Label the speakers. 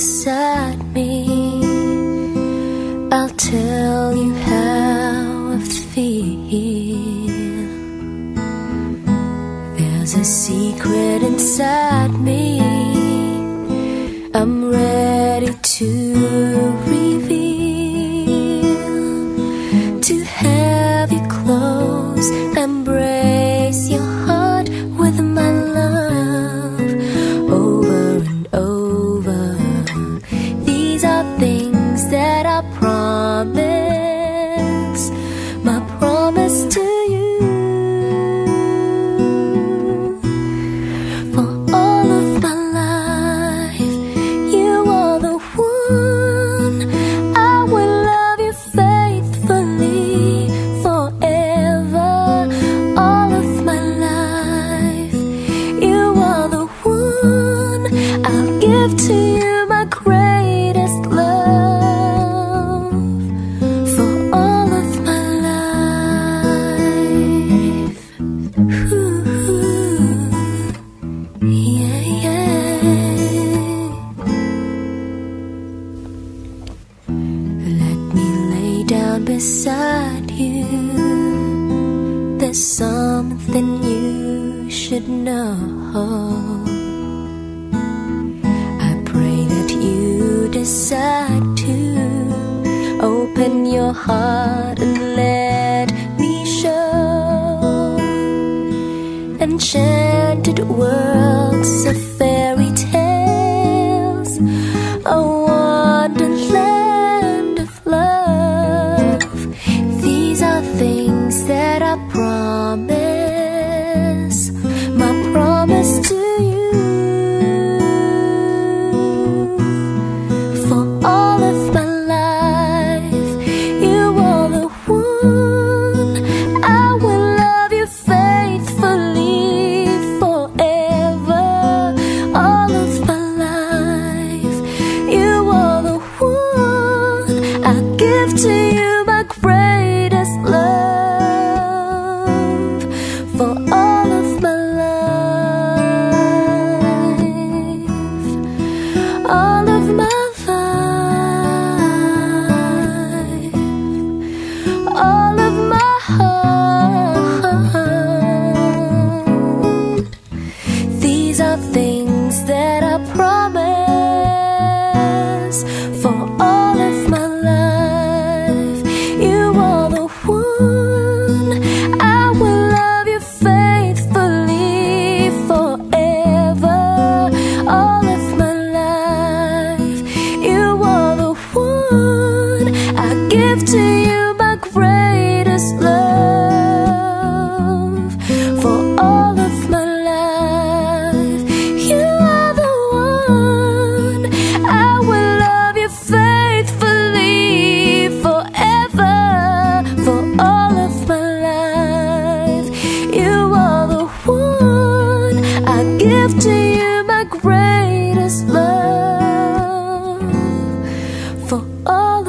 Speaker 1: beside me. I'll tell you how I feel. There's a secret inside me. I'm ready to. Give to you my greatest love. For all of my life. Ooh. Yeah, yeah. Let me lay down beside you. There's something you should know. Decide to open your heart and let me show. Enchanted worlds of fairy tales, all to you my greatest love. For all of my life, you are the one. I will love you faithfully forever. For all of my life, you are the one. I give to you my greatest love. For all